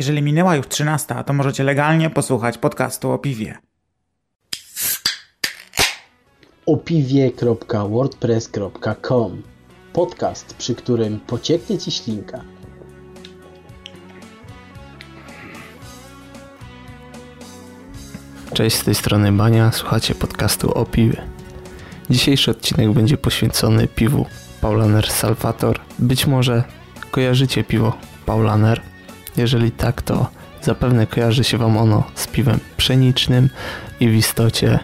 Jeżeli minęła już 13, to możecie legalnie posłuchać podcastu o piwie. opiwie.wordpress.com Podcast, przy którym pocieknie Ci ślinka. Cześć, z tej strony Bania, słuchacie podcastu o piwie. Dzisiejszy odcinek będzie poświęcony piwu Paulaner Salvator. Być może kojarzycie piwo Paulaner. Jeżeli tak, to zapewne kojarzy się Wam ono z piwem pszenicznym i w istocie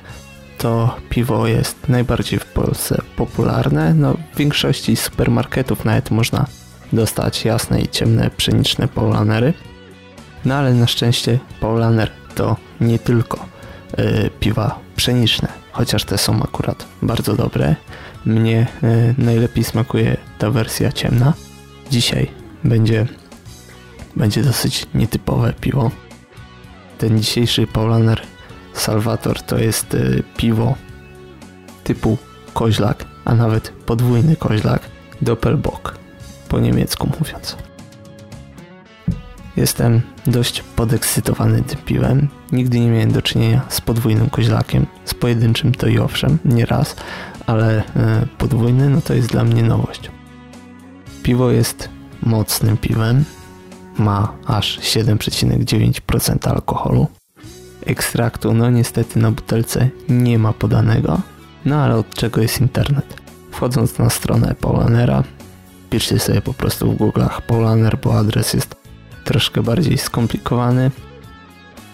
to piwo jest najbardziej w Polsce popularne. No, w większości supermarketów nawet można dostać jasne i ciemne pszeniczne Paulanery. No ale na szczęście Paulaner to nie tylko yy, piwa pszeniczne, chociaż te są akurat bardzo dobre. Mnie yy, najlepiej smakuje ta wersja ciemna. Dzisiaj będzie, będzie dosyć nietypowe piwo. Ten dzisiejszy Paulaner Salvator to jest yy, piwo typu koźlak, a nawet podwójny koźlak, Doppelbock, po niemiecku mówiąc. Jestem dość podekscytowany tym piwem. Nigdy nie miałem do czynienia z podwójnym koźlakiem. Z pojedynczym to i owszem, nie raz, ale e, podwójny no to jest dla mnie nowość. Piwo jest mocnym piwem. Ma aż 7,9% alkoholu. Ekstraktu no niestety na butelce nie ma podanego. No ale od czego jest internet? Wchodząc na stronę Paulanera, piszcie sobie po prostu w Google'ach Paulaner, bo adres jest troszkę bardziej skomplikowany.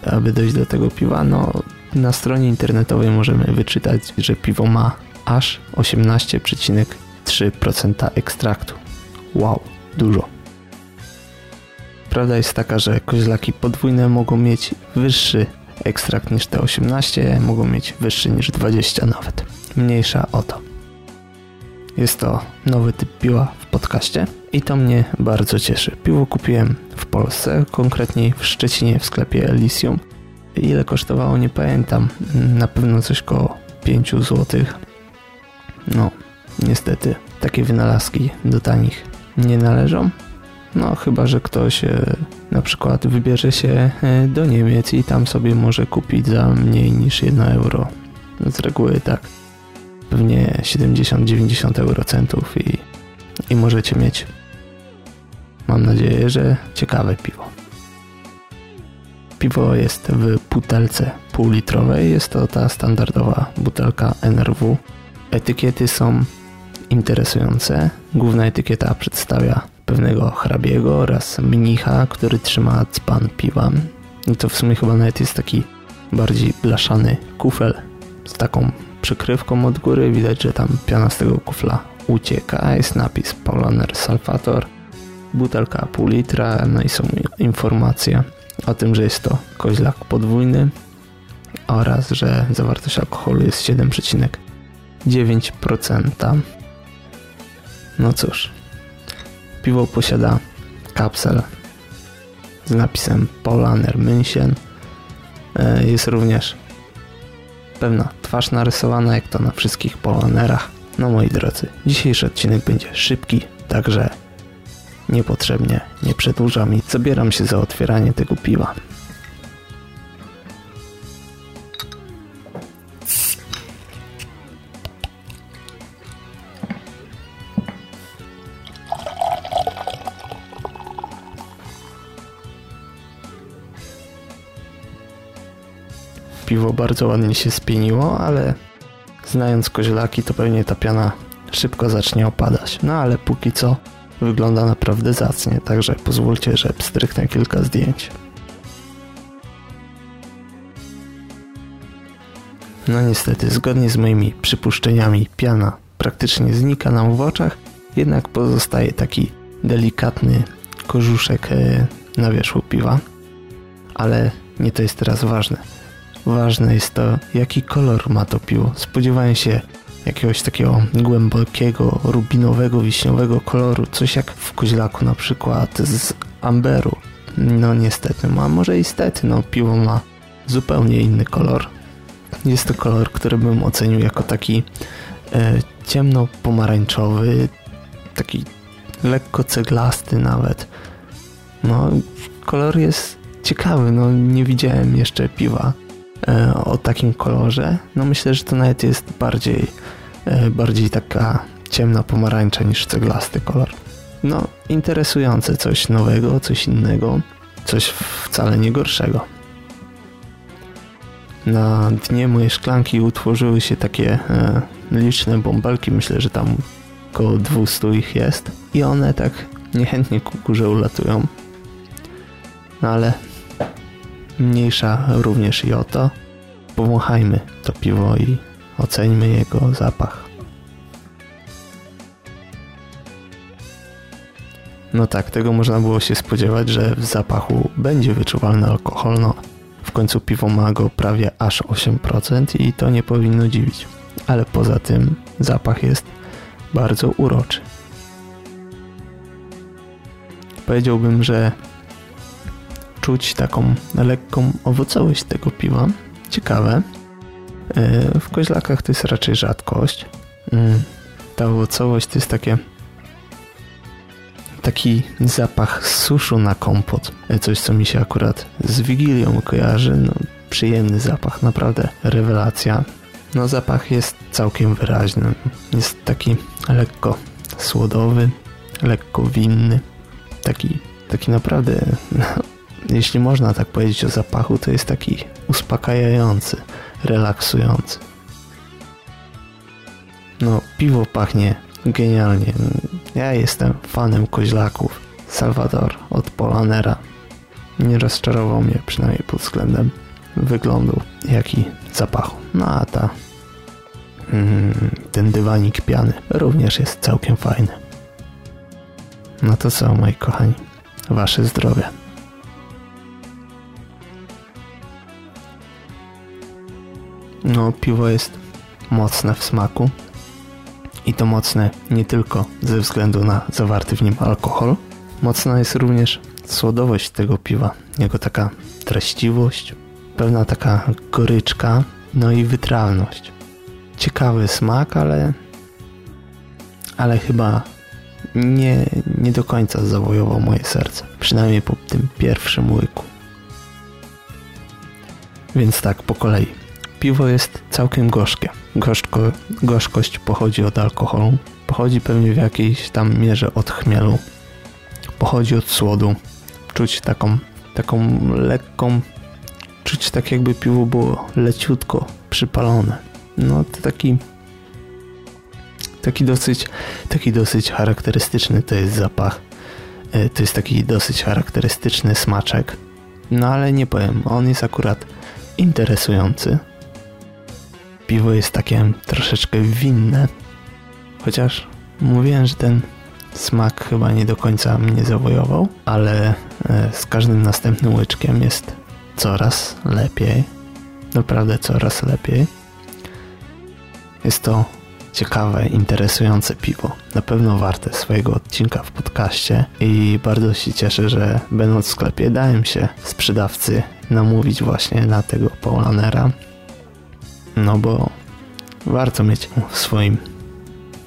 Aby dojść do tego piwa, no na stronie internetowej możemy wyczytać, że piwo ma aż 18,3% ekstraktu. Wow, dużo. Prawda jest taka, że koźlaki podwójne mogą mieć wyższy ekstrakt niż te 18, mogą mieć wyższy niż 20 nawet. Mniejsza o to. Jest to nowy typ piła w podcaście i to mnie bardzo cieszy. Piwo kupiłem w Polsce, konkretniej w Szczecinie w sklepie Elysium. Ile kosztowało nie pamiętam, na pewno coś koło 5 zł. No, niestety takie wynalazki do tanich nie należą. No, chyba, że ktoś e, na przykład wybierze się e, do Niemiec i tam sobie może kupić za mniej niż 1 euro. Z reguły tak pewnie 70-90 eurocentów i, i możecie mieć mam nadzieję, że ciekawe piwo. Piwo jest w butelce półlitrowej, jest to ta standardowa butelka NRW. Etykiety są interesujące. Główna etykieta przedstawia pewnego hrabiego oraz mnicha, który trzyma dzban piwa. I to w sumie chyba nawet jest taki bardziej blaszany kufel z taką przykrywką od góry. Widać, że tam piana z tego kufla ucieka. Jest napis Paulaner Salvator. Butelka pół litra, no i są informacje o tym, że jest to koźlak podwójny oraz, że zawartość alkoholu jest 7,9%. No cóż, piwo posiada kapsel z napisem Paulaner München. E, jest również pewna twarz narysowana, jak to na wszystkich Polanerach. No moi drodzy, dzisiejszy odcinek będzie szybki, także niepotrzebnie nie przedłużam i zabieram się za otwieranie tego piwa. Piwo bardzo ładnie się spieniło, ale znając koźlaki to pewnie ta piana szybko zacznie opadać. No ale póki co wygląda naprawdę zacnie, także pozwólcie, że pstryknę kilka zdjęć. No niestety, zgodnie z moimi przypuszczeniami, piana praktycznie znika nam w oczach, jednak pozostaje taki delikatny korzuszek e, na wierzchu piwa. Ale nie to jest teraz ważne. Ważne jest to, jaki kolor ma to piwo. Spodziewałem się jakiegoś takiego głębokiego, rubinowego, wiśniowego koloru, coś jak w koźlaku na przykład z amberu. No niestety, a może i stety, no piwo ma zupełnie inny kolor. Jest to kolor, który bym ocenił jako taki e, ciemno-pomarańczowy, taki lekko ceglasty nawet. No, kolor jest ciekawy, no nie widziałem jeszcze piwa o takim kolorze. No myślę, że to nawet jest bardziej, e, bardziej taka ciemna pomarańcza niż ceglasty kolor. No, interesujące, coś nowego, coś innego, coś wcale nie gorszego. Na dnie mojej szklanki utworzyły się takie e, liczne bąbelki, myślę, że tam około 200 ich jest i one tak niechętnie ku górze ulatują. No ale mniejsza również i o to. Powąchajmy to piwo i oceńmy jego zapach. No tak, tego można było się spodziewać, że w zapachu będzie wyczuwalny alkohol, no w końcu piwo ma go prawie aż 8% i to nie powinno dziwić. Ale poza tym zapach jest bardzo uroczy. Powiedziałbym, że czuć taką lekką owocowość tego piwa. Ciekawe. E, w koźlakach to jest raczej rzadkość. Mm, ta owocowość to jest takie taki zapach suszu na kompot. E, coś, co mi się akurat z Wigilią kojarzy. No, przyjemny zapach, naprawdę rewelacja. No zapach jest całkiem wyraźny. Jest taki lekko słodowy, lekko winny. Taki, taki naprawdę, no, jeśli można tak powiedzieć o zapachu, to jest taki uspokajający, relaksujący. No, piwo pachnie genialnie. Ja jestem fanem koźlaków. Salvador od Polanera. Nie rozczarował mnie przynajmniej pod względem wyglądu, jak i zapachu. No a ta mm, ten dywanik piany również jest całkiem fajny. No to co, moi kochani? Wasze zdrowie. No, piwo jest mocne w smaku. I to mocne nie tylko ze względu na zawarty w nim alkohol. Mocna jest również słodowość tego piwa. Jego taka treściwość, pewna taka goryczka, no i wytrawność. Ciekawy smak, ale ale chyba nie, nie do końca zawojował moje serce. Przynajmniej po tym pierwszym łyku. Więc tak, po kolei. Piwo jest całkiem gorzkie. Gorzko, gorzkość pochodzi od alkoholu. Pochodzi pewnie w jakiejś tam mierze od chmielu. Pochodzi od słodu. Czuć taką, taką lekką... Czuć tak jakby piwo było leciutko przypalone. No to taki taki dosyć, taki dosyć charakterystyczny to jest zapach. E, to jest taki dosyć charakterystyczny smaczek. No ale nie powiem, on jest akurat interesujący. Piwo jest takie troszeczkę winne. Chociaż mówiłem, że ten smak chyba nie do końca mnie zawojował, ale e, z każdym następnym łyczkiem jest coraz lepiej. Naprawdę coraz lepiej. Jest to ciekawe, interesujące piwo. Na pewno warte swojego odcinka w podcaście i bardzo się cieszę, że będąc w sklepie dałem się sprzedawcy namówić właśnie na tego Paulanera. No bo warto mieć w swoim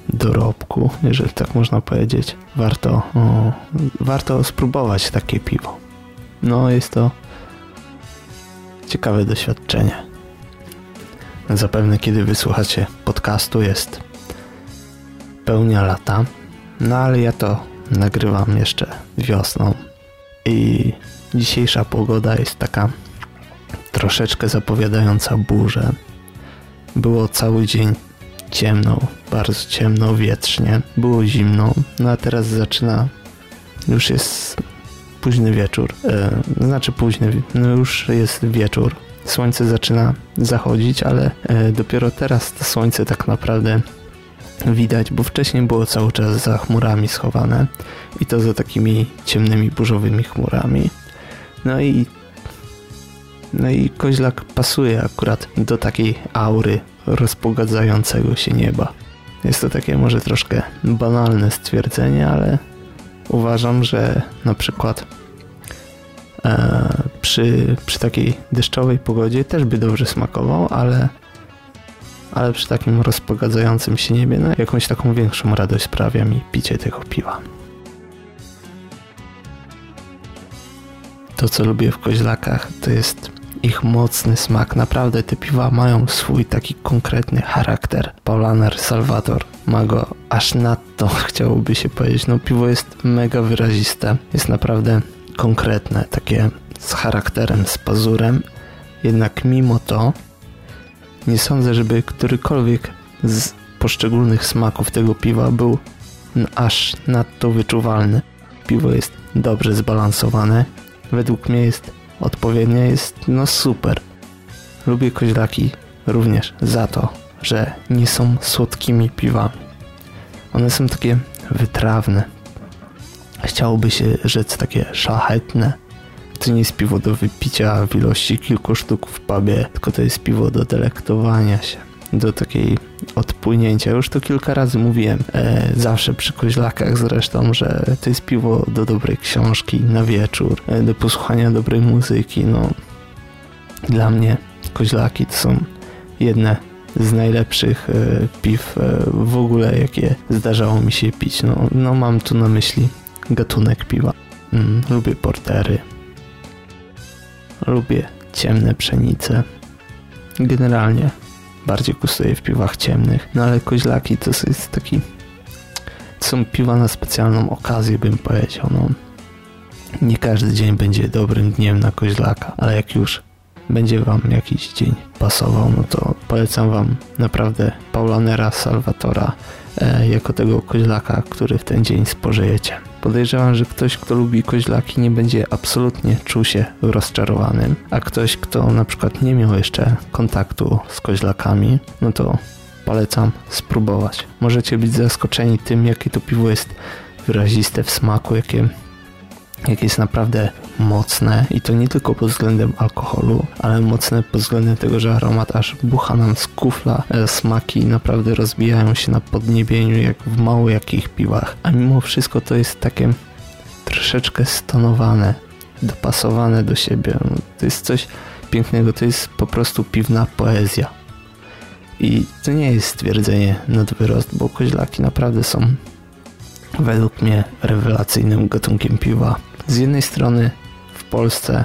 dorobku, jeżeli tak można powiedzieć. Warto, o, warto spróbować takie piwo. No jest to ciekawe doświadczenie. Zapewne kiedy wysłuchacie podcastu jest pełnia lata, no ale ja to nagrywam jeszcze wiosną i dzisiejsza pogoda jest taka troszeczkę zapowiadająca burzę. Było cały dzień ciemno, bardzo ciemno, wietrznie, było zimno, no a teraz zaczyna, już jest późny wieczór, e, znaczy późny, no już jest wieczór, słońce zaczyna zachodzić, ale e, dopiero teraz to słońce tak naprawdę widać, bo wcześniej było cały czas za chmurami schowane i to za takimi ciemnymi, burzowymi chmurami. No i no i koźlak pasuje akurat do takiej aury rozpogadzającego się nieba. Jest to takie może troszkę banalne stwierdzenie, ale uważam, że na przykład e, przy, przy takiej deszczowej pogodzie też by dobrze smakował, ale, ale przy takim rozpogadzającym się niebie no, jakąś taką większą radość sprawia mi picie tego piwa. To, co lubię w koźlakach, to jest ich mocny smak. Naprawdę te piwa mają swój taki konkretny charakter. Paulaner Salvator ma go aż nadto, chciałoby się powiedzieć. No piwo jest mega wyraziste. Jest naprawdę konkretne, takie z charakterem, z pazurem. Jednak mimo to nie sądzę, żeby którykolwiek z poszczególnych smaków tego piwa był aż nadto wyczuwalny. Piwo jest dobrze zbalansowane. Według mnie jest odpowiednie, jest no super. Lubię koźlaki również za to, że nie są słodkimi piwami. One są takie wytrawne. Chciałoby się rzec takie szlachetne. To nie jest piwo do wypicia w ilości kilku sztuk w pubie, tylko to jest piwo do delektowania się do takiej odpłynięcia. Już to kilka razy mówiłem, e, zawsze przy koźlakach zresztą, że to jest piwo do dobrej książki na wieczór, e, do posłuchania dobrej muzyki. No, dla mnie koźlaki to są jedne z najlepszych e, piw e, w ogóle, jakie zdarzało mi się pić. No, no mam tu na myśli gatunek piwa. Mm, lubię portery. Lubię ciemne pszenice. Generalnie bardziej gustuje w piwach ciemnych. No ale koźlaki to jest taki... To są piwa na specjalną okazję, bym powiedział. No. Nie każdy dzień będzie dobrym dniem na koźlaka, ale jak już będzie wam jakiś dzień pasował, no to polecam wam naprawdę Paulanera Salvatora e, jako tego koźlaka, który w ten dzień spożyjecie. Podejrzewam, że ktoś, kto lubi koźlaki, nie będzie absolutnie czuł się rozczarowanym, a ktoś, kto na przykład nie miał jeszcze kontaktu z koźlakami, no to polecam spróbować. Możecie być zaskoczeni tym, jakie to piwo jest wyraziste w smaku, jakie jak jest naprawdę mocne i to nie tylko pod względem alkoholu, ale mocne pod względem tego, że aromat aż bucha nam z kufla, e, smaki naprawdę rozbijają się na podniebieniu jak w mało jakich piwach, a mimo wszystko to jest takie troszeczkę stonowane, dopasowane do siebie. To jest coś pięknego, to jest po prostu piwna poezja. I to nie jest stwierdzenie nad wyrost, bo koźlaki naprawdę są według mnie rewelacyjnym gatunkiem piwa. Z jednej strony w Polsce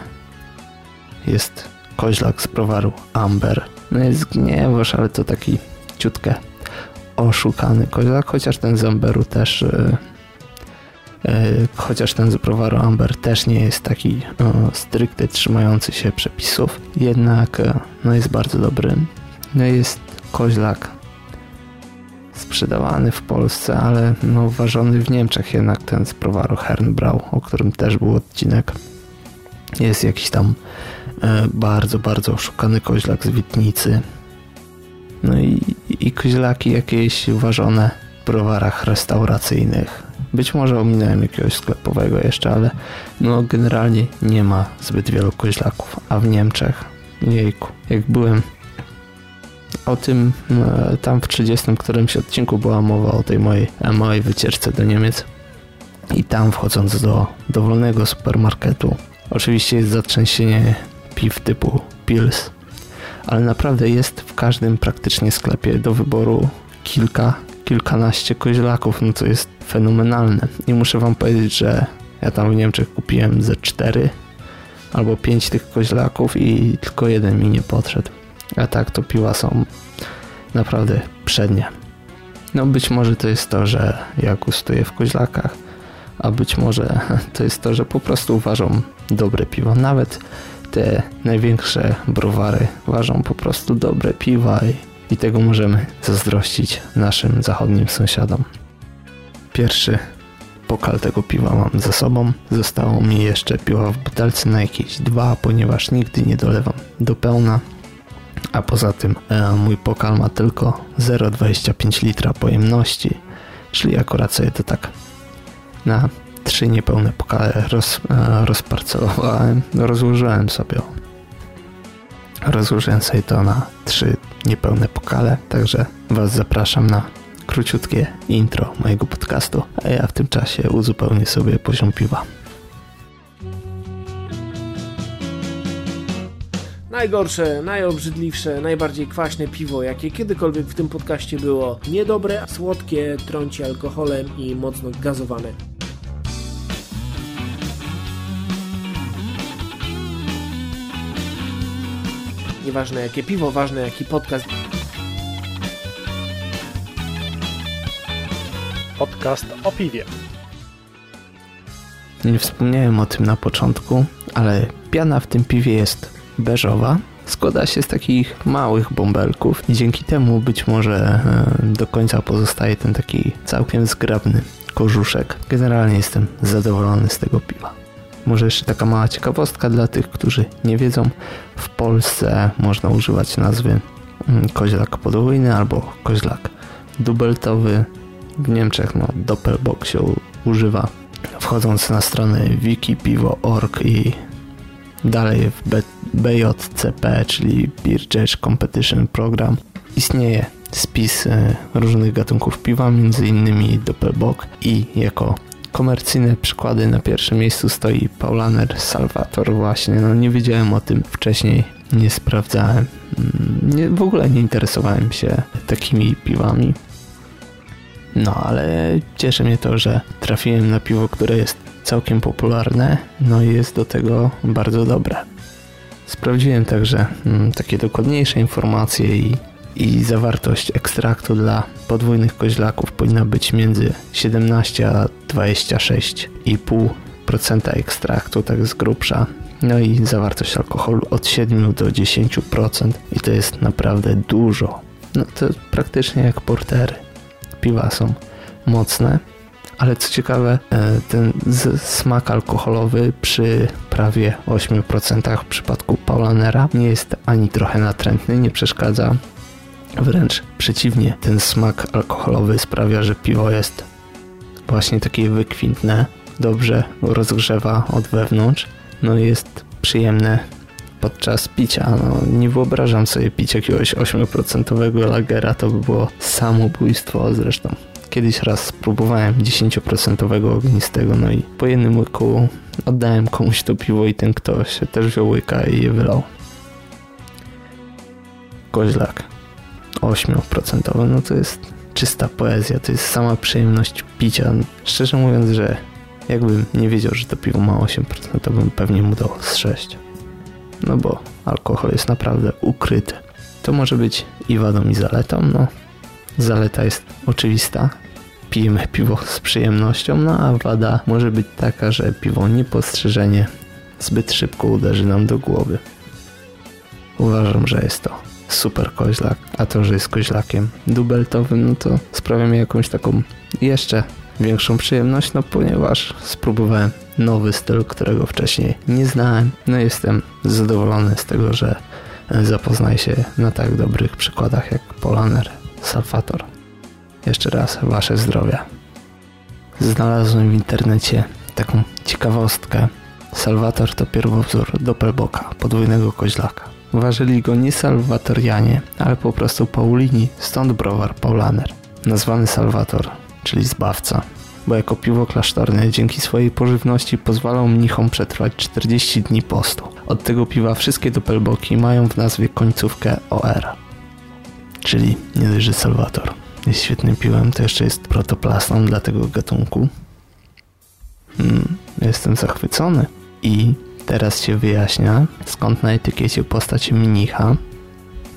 jest koźlak z browaru Amber. No jest gniewosz, ale to taki ciutkę oszukany koźlak, chociaż ten z Amberu też yy, yy, chociaż ten z browaru Amber też nie jest taki yy, stricte trzymający się przepisów, jednak no jest bardzo dobry. No jest koźlak sprzedawany w Polsce, ale no ważony w Niemczech jednak ten z browaru Hernbrau, o którym też był odcinek. Jest jakiś tam e, bardzo, bardzo oszukany koźlak z Witnicy. No i, i koźlaki jakieś ważone w browarach restauracyjnych. Być może ominąłem jakiegoś sklepowego jeszcze, ale no generalnie nie ma zbyt wielu koźlaków. A w Niemczech, jejku, jak byłem o tym e, tam w 30 którymś odcinku była mowa o tej mojej, wycieczce do Niemiec. I tam wchodząc do dowolnego supermarketu, oczywiście jest zatrzęsienie piw typu Pils, ale naprawdę jest w każdym praktycznie sklepie do wyboru kilka, kilkanaście koźlaków, no to jest fenomenalne. I muszę wam powiedzieć, że ja tam w Niemczech kupiłem ze cztery albo pięć tych koźlaków i tylko jeden mi nie podszedł. A tak to piła są naprawdę przednie. No być może to jest to, że ja gustuję w koźlakach, a być może to jest to, że po prostu uważam dobre piwo. Nawet te największe browary ważą po prostu dobre piwa i, i tego możemy zazdrościć naszym zachodnim sąsiadom. Pierwszy pokal tego piwa mam za sobą. Zostało mi jeszcze piła w butelce na jakieś dwa, ponieważ nigdy nie dolewam do pełna a poza tym e, mój pokal ma tylko 0,25 litra pojemności, czyli akurat sobie to tak na trzy niepełne pokale roz, e, rozparcelowałem, rozłożyłem sobie rozłożyłem sobie to na trzy niepełne pokale, także Was zapraszam na króciutkie intro mojego podcastu, a ja w tym czasie uzupełnię sobie poziom piwa. Najgorsze, najobrzydliwsze, najbardziej kwaśne piwo, jakie kiedykolwiek w tym podcaście było. Niedobre, słodkie, trąci alkoholem i mocno gazowane. Nieważne jakie piwo, ważne jaki podcast. Podcast o piwie. Nie wspomniałem o tym na początku, ale piana w tym piwie jest beżowa. Składa się z takich małych bąbelków i dzięki temu być może e, do końca pozostaje ten taki całkiem zgrabny korzuszek. Generalnie jestem zadowolony z tego piwa. Może jeszcze taka mała ciekawostka dla tych, którzy nie wiedzą. W Polsce można używać nazwy mm, koźlak podwójny albo koźlak dubeltowy. W Niemczech no, Doppelbock się używa. Wchodząc na stronę wikipiwo.org i dalej w BJCP, czyli Beer Judge Competition Program, istnieje spis e, różnych gatunków piwa, innymi Doppelbock i jako komercyjne przykłady na pierwszym miejscu stoi Paulaner Salvator właśnie. No nie wiedziałem o tym wcześniej, nie sprawdzałem. Mm, nie, w ogóle nie interesowałem się takimi piwami. No ale cieszy mnie to, że trafiłem na piwo, które jest całkiem popularne, no i jest do tego bardzo dobre. Sprawdziłem także mm, takie dokładniejsze informacje i, i zawartość ekstraktu dla podwójnych koźlaków powinna być między 17 a 26,5% ekstraktu, tak z grubsza. No i zawartość alkoholu od 7 do 10% i to jest naprawdę dużo. No to praktycznie jak portery. Piwa są mocne, ale co ciekawe, e, ten smak alkoholowy przy prawie 8% w przypadku Paulanera nie jest ani trochę natrętny, nie przeszkadza. Wręcz przeciwnie, ten smak alkoholowy sprawia, że piwo jest właśnie takie wykwintne, dobrze rozgrzewa od wewnątrz, no jest przyjemne podczas picia. No, nie wyobrażam sobie pić jakiegoś 8% lagera, to by było samobójstwo zresztą. Kiedyś raz spróbowałem 10% ognistego, no i po jednym łyku oddałem komuś to piwo i ten ktoś też wziął łyka i je wylał. Koźlak 8%, no to jest czysta poezja, to jest sama przyjemność picia. Szczerze mówiąc, że jakbym nie wiedział, że to piwo ma 8%, to bym pewnie mu dał z 6. No bo alkohol jest naprawdę ukryty. To może być i wadą i zaletą, no Zaleta jest oczywista. Pijemy piwo z przyjemnością, no a wada może być taka, że piwo niepostrzeżenie zbyt szybko uderzy nam do głowy. Uważam, że jest to super koźlak, a to, że jest koźlakiem dubeltowym, no to sprawia mi jakąś taką jeszcze większą przyjemność, no ponieważ spróbowałem nowy styl, którego wcześniej nie znałem. No jestem zadowolony z tego, że zapoznaję się na tak dobrych przykładach jak Polaner Salvator. Jeszcze raz wasze zdrowie. Znalazłem w internecie taką ciekawostkę. Salvator to pierwowzór Doppelboka, podwójnego koźlaka. Ważyli go nie salwatorianie, ale po prostu Paulini, stąd browar Paulaner. Nazwany Salvator, czyli zbawca, bo jako piwo klasztorne dzięki swojej pożywności pozwalał mnichom przetrwać 40 dni postu. Od tego piwa wszystkie Doppelboki mają w nazwie końcówkę OR czyli nie dość, że Salvator jest świetnym piłem, to jeszcze jest protoplastą dla tego gatunku. Hmm, jestem zachwycony. I teraz się wyjaśnia, skąd na etykiecie postać mnicha.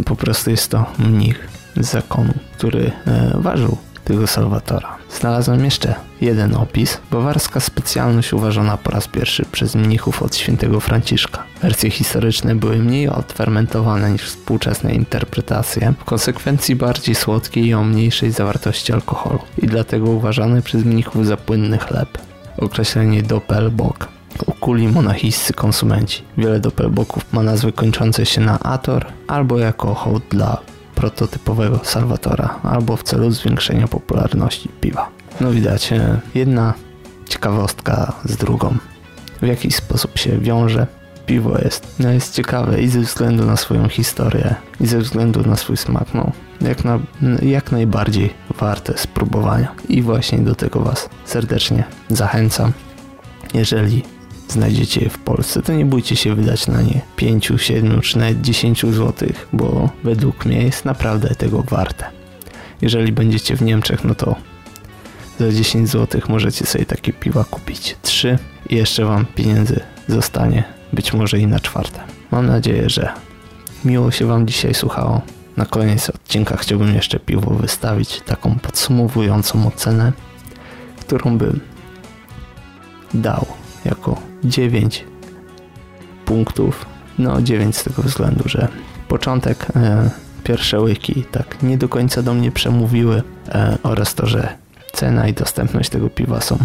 Po prostu jest to mnich z zakonu, który e, ważył tego Salwatora. Znalazłem jeszcze jeden opis. Bawarska specjalność uważana po raz pierwszy przez mnichów od świętego Franciszka. Wersje historyczne były mniej odfermentowane niż współczesne interpretacje, w konsekwencji bardziej słodkie i o mniejszej zawartości alkoholu i dlatego uważane przez mnichów za płynny chleb. Określenie Doppelbock ukuli monachijscy konsumenci. Wiele doppelboków ma nazwy kończące się na ator albo jako hołd dla prototypowego Salvatora albo w celu zwiększenia popularności piwa. No widać, e, jedna ciekawostka z drugą. W jaki sposób się wiąże piwo jest, no jest ciekawe i ze względu na swoją historię i ze względu na swój smak, no jak, na, jak najbardziej warte spróbowania i właśnie do tego Was serdecznie zachęcam. Jeżeli znajdziecie je w Polsce, to nie bójcie się wydać na nie 5, 7 czy nawet 10 zł, bo według mnie jest naprawdę tego warte. Jeżeli będziecie w Niemczech, no to za 10 zł możecie sobie takie piwa kupić 3 i jeszcze Wam pieniędzy zostanie, być może i na czwarte. Mam nadzieję, że miło się Wam dzisiaj słuchało. Na koniec odcinka chciałbym jeszcze piwo wystawić taką podsumowującą ocenę, którą bym dał jako 9 punktów. No 9 z tego względu, że początek, e, pierwsze łyki tak nie do końca do mnie przemówiły e, oraz to, że cena i dostępność tego piwa są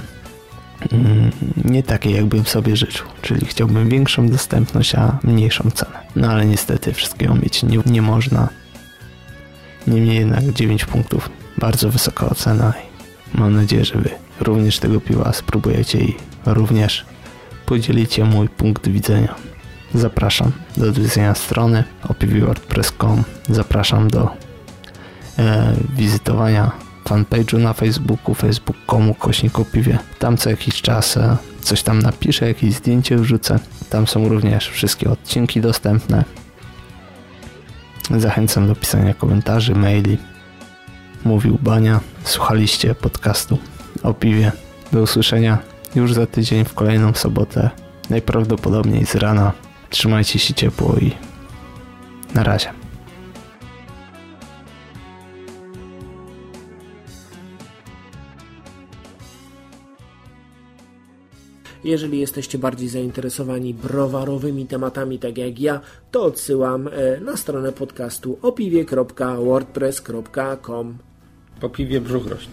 mm, nie takie jakbym sobie życzył, czyli chciałbym większą dostępność, a mniejszą cenę. No ale niestety wszystkiego mieć nie, nie można. Niemniej jednak 9 punktów, bardzo wysoka ocena i mam nadzieję, że wy również tego piwa spróbujecie i również podzielicie mój punkt widzenia. Zapraszam do odwiedzenia strony opiwwordpress.com Zapraszam do e, wizytowania fanpage'u na Facebooku facebook.com kośnik opiwie. Tam co jakiś czas e, coś tam napiszę, jakieś zdjęcie wrzucę. Tam są również wszystkie odcinki dostępne. Zachęcam do pisania komentarzy, maili. Mówił Bania. Słuchaliście podcastu o piwie. Do usłyszenia już za tydzień w kolejną sobotę. Najprawdopodobniej z rana. Trzymajcie się ciepło i na razie. Jeżeli jesteście bardziej zainteresowani browarowymi tematami, tak jak ja, to odsyłam e, na stronę podcastu opiwie.wordpress.com. Po piwie brzuch rośnie.